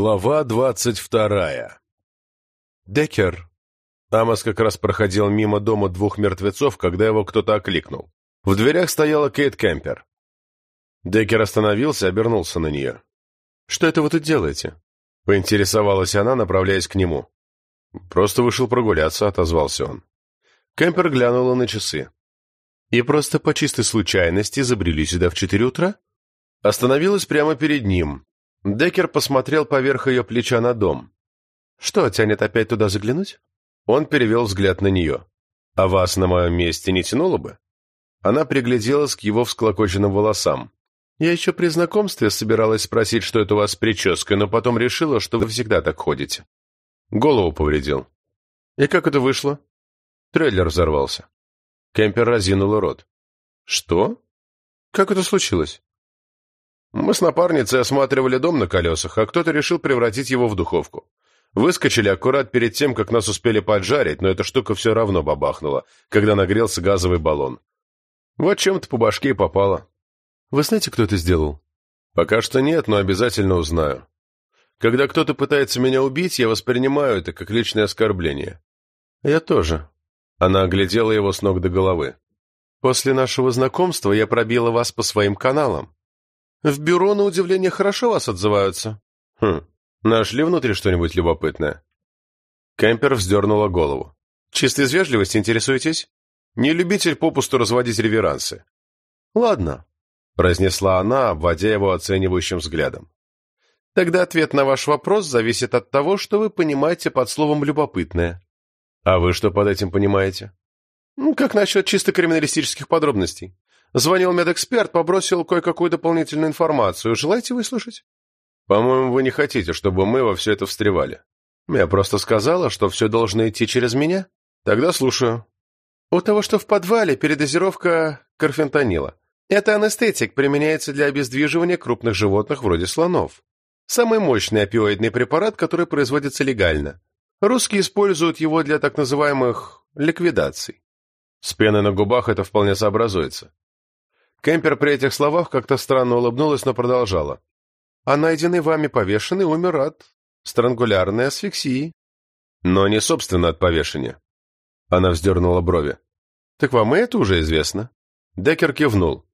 Глава двадцать вторая «Деккер!» Амос как раз проходил мимо дома двух мертвецов, когда его кто-то окликнул. В дверях стояла Кейт Кемпер. Деккер остановился и обернулся на нее. «Что это вы тут делаете?» — поинтересовалась она, направляясь к нему. «Просто вышел прогуляться», — отозвался он. Кемпер глянула на часы. «И просто по чистой случайности забрели сюда в четыре утра?» Остановилась прямо перед ним, Деккер посмотрел поверх ее плеча на дом. «Что, тянет опять туда заглянуть?» Он перевел взгляд на нее. «А вас на моем месте не тянуло бы?» Она пригляделась к его всклокоченным волосам. «Я еще при знакомстве собиралась спросить, что это у вас с прической, но потом решила, что вы всегда так ходите. Голову повредил. И как это вышло?» Трейлер взорвался. Кемпер разинул рот. «Что? Как это случилось?» Мы с напарницей осматривали дом на колесах, а кто-то решил превратить его в духовку. Выскочили аккурат перед тем, как нас успели поджарить, но эта штука все равно бабахнула, когда нагрелся газовый баллон. Вот чем-то по башке и попало. Вы знаете, кто это сделал? Пока что нет, но обязательно узнаю. Когда кто-то пытается меня убить, я воспринимаю это как личное оскорбление. Я тоже. Она оглядела его с ног до головы. После нашего знакомства я пробила вас по своим каналам. В бюро, на удивление, хорошо вас отзываются. Хм, нашли внутри что-нибудь любопытное? Кемпер вздернула голову. Чисто из вежливости интересуетесь? Не любитель попусту разводить реверансы. Ладно, произнесла она, обводя его оценивающим взглядом. Тогда ответ на ваш вопрос зависит от того, что вы понимаете под словом «любопытное». А вы что под этим понимаете? Ну, как насчет чисто криминалистических подробностей? Звонил медэксперт, попросил кое-какую дополнительную информацию. Желаете выслушать? По-моему, вы не хотите, чтобы мы во все это встревали. Я просто сказала, что все должно идти через меня. Тогда слушаю. У того, что в подвале, передозировка карфентанила. Это анестетик, применяется для обездвиживания крупных животных вроде слонов. Самый мощный опиоидный препарат, который производится легально. Русские используют его для так называемых ликвидаций. С пеной на губах это вполне сообразуется. Кемпер при этих словах как-то странно улыбнулась, но продолжала. «А найденный вами повешенный умер от странгулярной асфиксии». «Но не собственно от повешения». Она вздернула брови. «Так вам и это уже известно?» Деккер кивнул.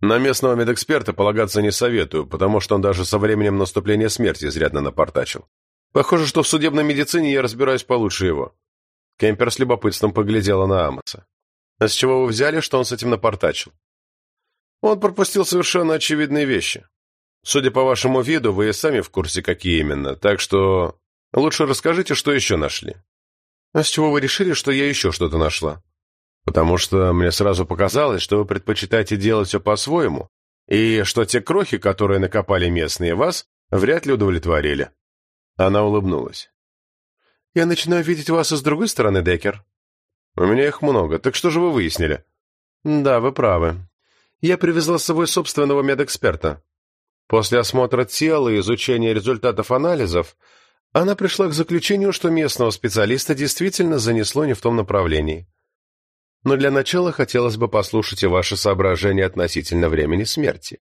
«На местного медэксперта полагаться не советую, потому что он даже со временем наступления смерти изрядно напортачил. Похоже, что в судебной медицине я разбираюсь получше его». Кемпер с любопытством поглядела на Амоса. «А с чего вы взяли, что он с этим напортачил?» Он пропустил совершенно очевидные вещи. Судя по вашему виду, вы и сами в курсе, какие именно, так что лучше расскажите, что еще нашли. А с чего вы решили, что я еще что-то нашла? Потому что мне сразу показалось, что вы предпочитаете делать все по-своему, и что те крохи, которые накопали местные вас, вряд ли удовлетворили. Она улыбнулась. «Я начинаю видеть вас и с другой стороны, Деккер». «У меня их много. Так что же вы выяснили?» «Да, вы правы. Я привезла с собой собственного медэксперта. После осмотра тела и изучения результатов анализов она пришла к заключению, что местного специалиста действительно занесло не в том направлении. Но для начала хотелось бы послушать и ваши соображения относительно времени смерти.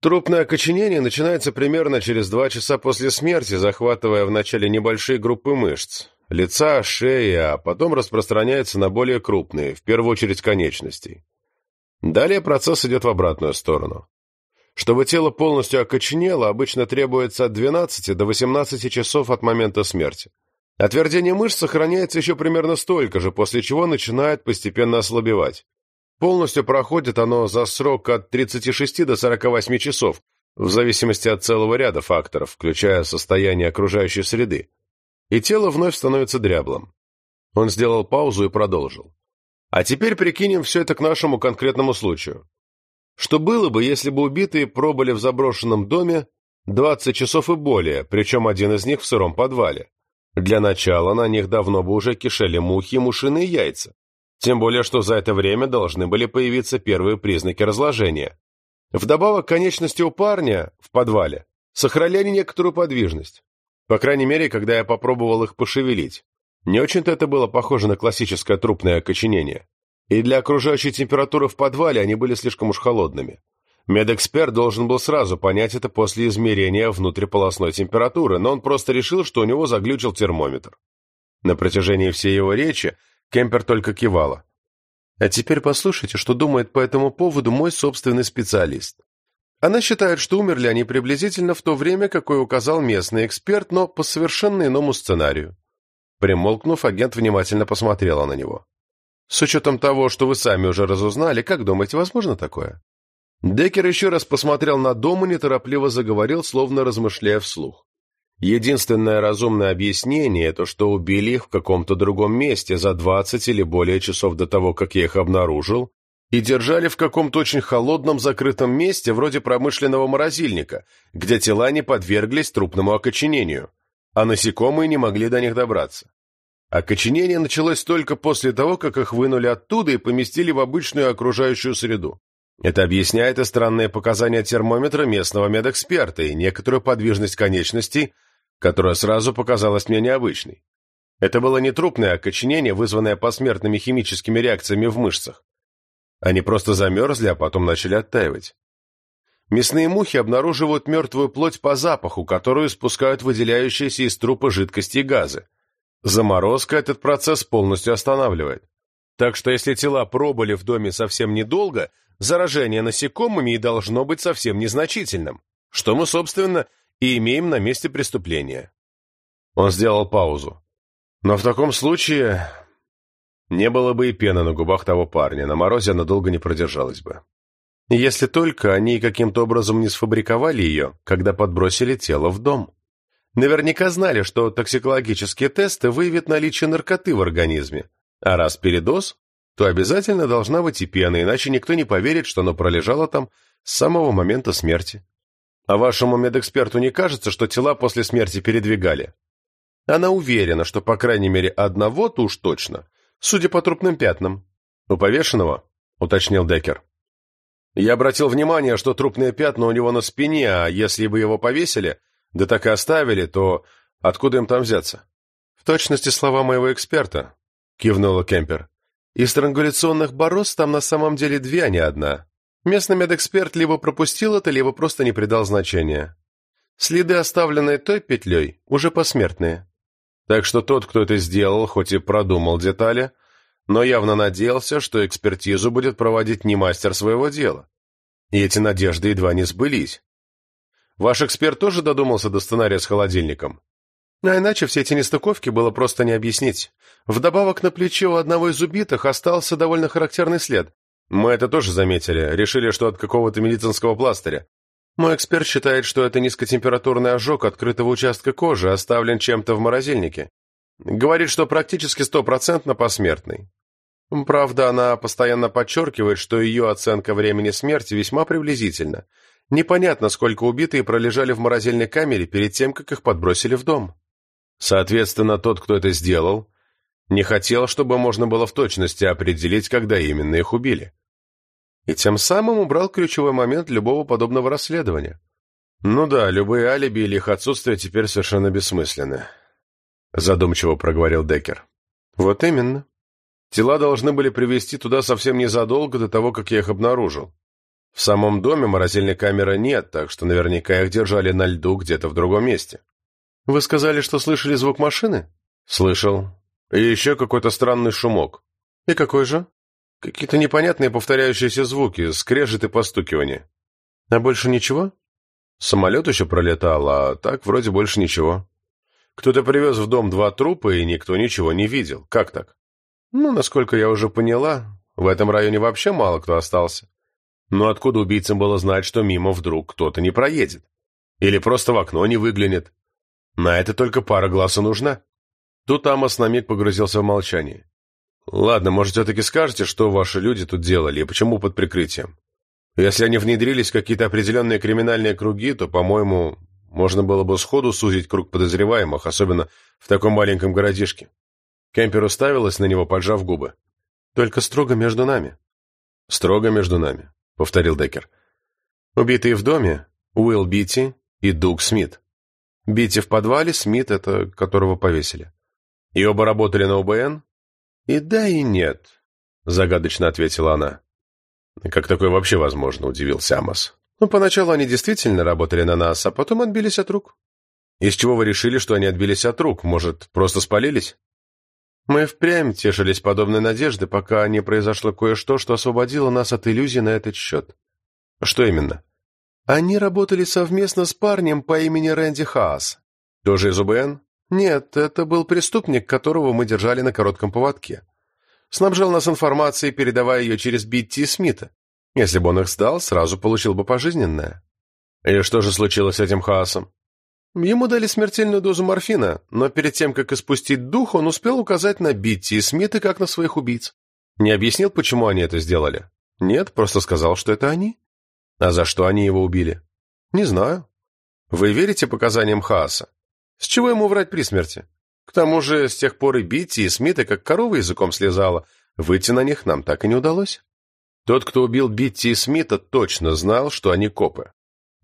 Трупное окоченение начинается примерно через два часа после смерти, захватывая вначале небольшие группы мышц, лица, шеи, а потом распространяется на более крупные, в первую очередь конечностей. Далее процесс идет в обратную сторону. Чтобы тело полностью окоченело, обычно требуется от 12 до 18 часов от момента смерти. Отвердение мышц сохраняется еще примерно столько же, после чего начинает постепенно ослабевать. Полностью проходит оно за срок от 36 до 48 часов, в зависимости от целого ряда факторов, включая состояние окружающей среды. И тело вновь становится дряблым. Он сделал паузу и продолжил. А теперь прикинем все это к нашему конкретному случаю. Что было бы, если бы убитые пробыли в заброшенном доме 20 часов и более, причем один из них в сыром подвале? Для начала на них давно бы уже кишели мухи мушиные яйца. Тем более, что за это время должны были появиться первые признаки разложения. Вдобавок, конечности у парня в подвале сохраняли некоторую подвижность. По крайней мере, когда я попробовал их пошевелить. Не очень-то это было похоже на классическое трупное окоченение. И для окружающей температуры в подвале они были слишком уж холодными. Медэксперт должен был сразу понять это после измерения внутриполосной температуры, но он просто решил, что у него заглючил термометр. На протяжении всей его речи Кемпер только кивала. А теперь послушайте, что думает по этому поводу мой собственный специалист. Она считает, что умерли они приблизительно в то время, какое указал местный эксперт, но по совершенно иному сценарию. Примолкнув, агент внимательно посмотрела на него. «С учетом того, что вы сами уже разузнали, как думаете, возможно такое?» Деккер еще раз посмотрел на дом и неторопливо заговорил, словно размышляя вслух. Единственное разумное объяснение – это что убили их в каком-то другом месте за 20 или более часов до того, как я их обнаружил, и держали в каком-то очень холодном закрытом месте, вроде промышленного морозильника, где тела не подверглись трупному окоченению, а насекомые не могли до них добраться. Окоченение началось только после того, как их вынули оттуда и поместили в обычную окружающую среду. Это объясняет и странные показания термометра местного медэксперта и некоторую подвижность конечностей, которая сразу показалась мне необычной. Это было не трупное окоченение, вызванное посмертными химическими реакциями в мышцах. Они просто замерзли, а потом начали оттаивать. Мясные мухи обнаруживают мертвую плоть по запаху, которую спускают выделяющиеся из трупа жидкости и газы. Заморозка этот процесс полностью останавливает. Так что если тела пробыли в доме совсем недолго, заражение насекомыми и должно быть совсем незначительным, что мы, собственно, и имеем на месте преступления. Он сделал паузу. Но в таком случае не было бы и пены на губах того парня, на морозе она долго не продержалась бы. Если только они каким-то образом не сфабриковали ее, когда подбросили тело в дом. Наверняка знали, что токсикологические тесты выявят наличие наркоты в организме, а раз передоз, то обязательно должна быть и пена, иначе никто не поверит, что оно пролежало там с самого момента смерти. А вашему медэксперту не кажется, что тела после смерти передвигали? Она уверена, что по крайней мере одного-то уж точно, судя по трупным пятнам. У повешенного, уточнил Деккер. Я обратил внимание, что трупные пятна у него на спине, а если бы его повесили, да так и оставили, то откуда им там взяться? В точности слова моего эксперта, кивнула Кемпер. И странгуляционных борозд там на самом деле две, а не одна. Местный медэксперт либо пропустил это, либо просто не придал значения. Следы, оставленные той петлей, уже посмертные. Так что тот, кто это сделал, хоть и продумал детали, но явно надеялся, что экспертизу будет проводить не мастер своего дела. И эти надежды едва не сбылись. Ваш эксперт тоже додумался до сценария с холодильником? А иначе все эти нестыковки было просто не объяснить. Вдобавок на плече у одного из убитых остался довольно характерный след. Мы это тоже заметили, решили, что от какого-то медицинского пластыря. Мой эксперт считает, что это низкотемпературный ожог открытого участка кожи, оставлен чем-то в морозильнике. Говорит, что практически стопроцентно посмертный. Правда, она постоянно подчеркивает, что ее оценка времени смерти весьма приблизительна. Непонятно, сколько убитые пролежали в морозильной камере перед тем, как их подбросили в дом. Соответственно, тот, кто это сделал, не хотел, чтобы можно было в точности определить, когда именно их убили. И тем самым убрал ключевой момент любого подобного расследования. Ну да, любые алиби или их отсутствие теперь совершенно бессмысленны. Задумчиво проговорил Деккер. Вот именно. Тела должны были привезти туда совсем незадолго до того, как я их обнаружил. В самом доме морозильной камеры нет, так что наверняка их держали на льду где-то в другом месте. «Вы сказали, что слышали звук машины?» «Слышал. И еще какой-то странный шумок». «И какой же?» «Какие-то непонятные повторяющиеся звуки, скрежет и постукивание». «А больше ничего?» «Самолет еще пролетал, а так вроде больше ничего». «Кто-то привез в дом два трупа, и никто ничего не видел. Как так?» «Ну, насколько я уже поняла, в этом районе вообще мало кто остался. Но откуда убийцам было знать, что мимо вдруг кто-то не проедет? Или просто в окно не выглянет?» На это только пара глаз и нужна. Тут Амос на миг погрузился в молчание. Ладно, может, все-таки скажете, что ваши люди тут делали и почему под прикрытием? Если они внедрились в какие-то определенные криминальные круги, то, по-моему, можно было бы сходу сузить круг подозреваемых, особенно в таком маленьком городишке. Кемпер уставилась на него, поджав губы. «Только строго между нами». «Строго между нами», — повторил Деккер. «Убитые в доме — Уилл Битти и Дуг Смит. Бити в подвале, Смит, это которого повесили. И оба работали на УБН? И да, и нет, загадочно ответила она. Как такое вообще возможно, удивился Амос. Ну, поначалу они действительно работали на нас, а потом отбились от рук. Из чего вы решили, что они отбились от рук? Может, просто спалились? Мы впрямь тешились подобной надежды, пока не произошло кое-что, что освободило нас от иллюзий на этот счет. Что именно? Они работали совместно с парнем по имени Рэнди Хаас. Тоже из УБН? Нет, это был преступник, которого мы держали на коротком поводке. Снабжал нас информацией, передавая ее через Битти Смита. Если бы он их сдал, сразу получил бы пожизненное. И что же случилось с этим Хаасом? Ему дали смертельную дозу морфина, но перед тем, как испустить дух, он успел указать на Битти и Смита как на своих убийц. Не объяснил, почему они это сделали? Нет, просто сказал, что это они. А за что они его убили? Не знаю. Вы верите показаниям Хааса? С чего ему врать при смерти? К тому же, с тех пор и Битти, и Смита как корова языком слезала. Выйти на них нам так и не удалось. Тот, кто убил Битти и Смита, точно знал, что они копы.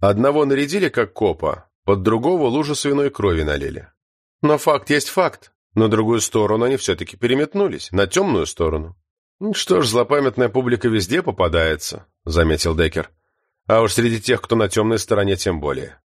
Одного нарядили как копа, под другого лужу свиной крови налили. Но факт есть факт. На другую сторону они все-таки переметнулись, на темную сторону. «Что ж, злопамятная публика везде попадается», — заметил Деккер. «А уж среди тех, кто на темной стороне, тем более».